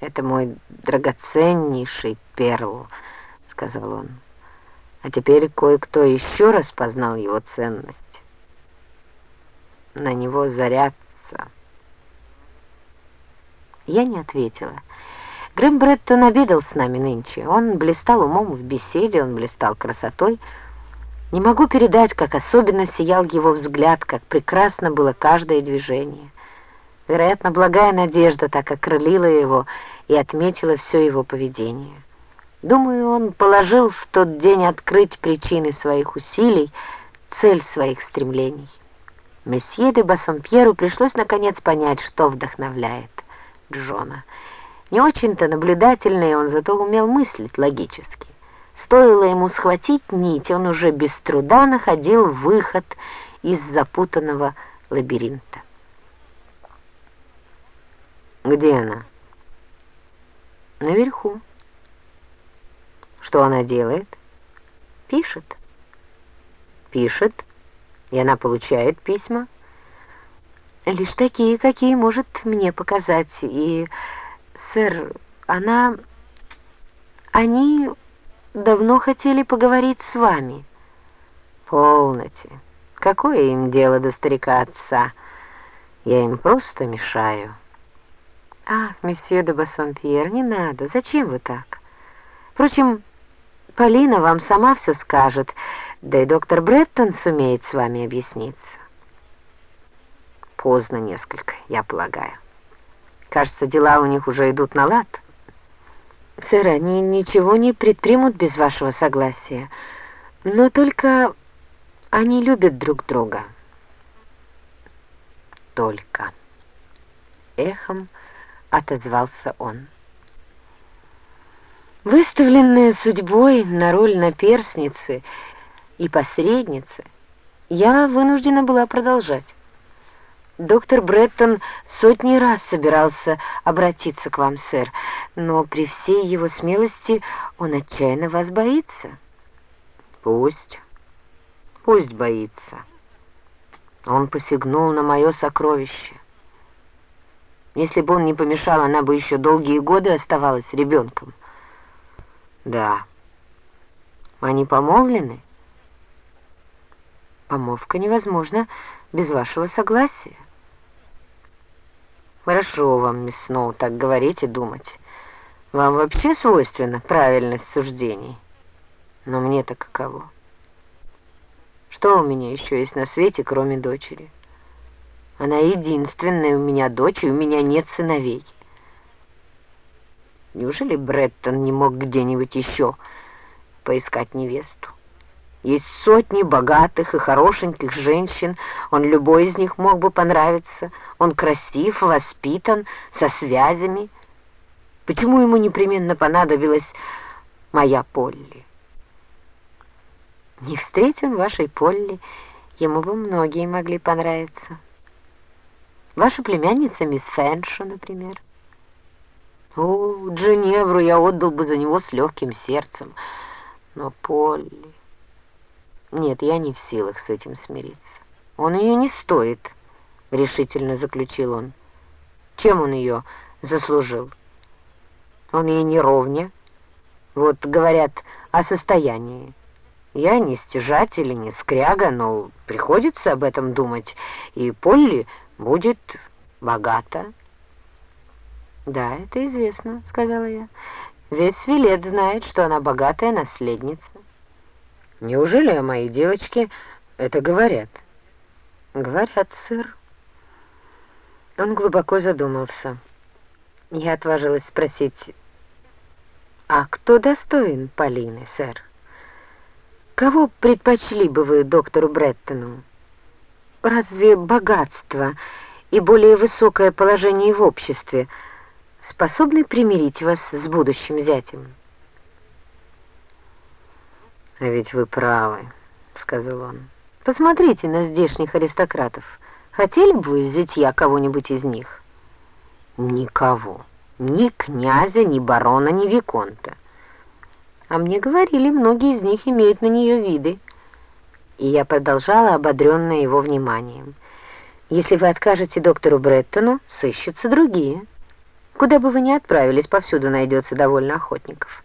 Это мой драгоценнейший перл, сказал он. А теперь кое-кто еще раз познал его ценность. На него зарядца. Я не ответила. Грэм Бреттон обедал с нами нынче. Он блистал умом в беседе, он блистал красотой. Не могу передать, как особенно сиял его взгляд, как прекрасно было каждое движение. Вероятно, благая надежда так окрылила его и отметила все его поведение. Думаю, он положил в тот день открыть причины своих усилий, цель своих стремлений. Месье де Бассомпьеру пришлось наконец понять, что вдохновляет Джона. Не очень-то наблюдательный, он зато умел мыслить логически. Стоило ему схватить нить, он уже без труда находил выход из запутанного лабиринта. «Где она?» «Наверху». «Что она делает?» «Пишет». «Пишет?» И она получает письма? Лишь такие, какие может мне показать. И, сэр, она... Они давно хотели поговорить с вами. Полноте. Какое им дело до старика отца? Я им просто мешаю. Ах, месье де Бассомпьер, не надо. Зачем вы так? Впрочем, Полина вам сама все скажет, да и доктор Бреттон сумеет с вами объясниться. Поздно несколько, я полагаю. Кажется, дела у них уже идут на лад. Сэр, они ничего не предпримут без вашего согласия. Но только они любят друг друга. Только. Эхом отозвался он. Выставленная судьбой на роль наперсницы и посредницы, я вынуждена была продолжать. Доктор Бреттон сотни раз собирался обратиться к вам, сэр, но при всей его смелости он отчаянно вас боится. Пусть, пусть боится. Он посягнул на мое сокровище. Если бы он не помешал, она бы еще долгие годы оставалась ребенком. Да. Они помолвлены? Помолвка невозможна без вашего согласия. Хорошо вам, мисс Сноу, так говорить и думать. Вам вообще свойственна правильность суждений. Но мне-то каково? Что у меня еще есть на свете, кроме дочери? Она единственная у меня дочь, и у меня нет сыновей. Неужели Бреттон не мог где-нибудь еще поискать невесту? Есть сотни богатых и хорошеньких женщин, он любой из них мог бы понравиться. Он красив, воспитан, со связями. Почему ему непременно понадобилась моя Полли? Не встретим вашей Полли, ему бы многие могли понравиться. Ваша племянница мисс Фэншо, например. О, Дженевру я отдал бы за него с легким сердцем. Но Полли... Нет, я не в силах с этим смириться. Он ее не стоит, решительно заключил он. Чем он ее заслужил? Он ей не ровня. Вот говорят о состоянии. Я не стяжатель и не скряга, но приходится об этом думать, и Полли будет богата. «Да, это известно», — сказала я. «Весь Вилет знает, что она богатая наследница». Неужели о моей девочке это говорят? Говорят, сэр. Он глубоко задумался. Я отважилась спросить, а кто достоин Полины, сэр? Кого предпочли бы вы доктору Бреттону? Разве богатство и более высокое положение в обществе способны примирить вас с будущим зятем? «А ведь вы правы», — сказал он. «Посмотрите на здешних аристократов. Хотели бы вы взять я кого-нибудь из них?» «Никого. Ни князя, ни барона, ни виконта. А мне говорили, многие из них имеют на нее виды». И я продолжала, ободренная его вниманием. «Если вы откажете доктору Бреттону, сыщутся другие». Куда бы вы ни отправились, повсюду найдется довольно охотников.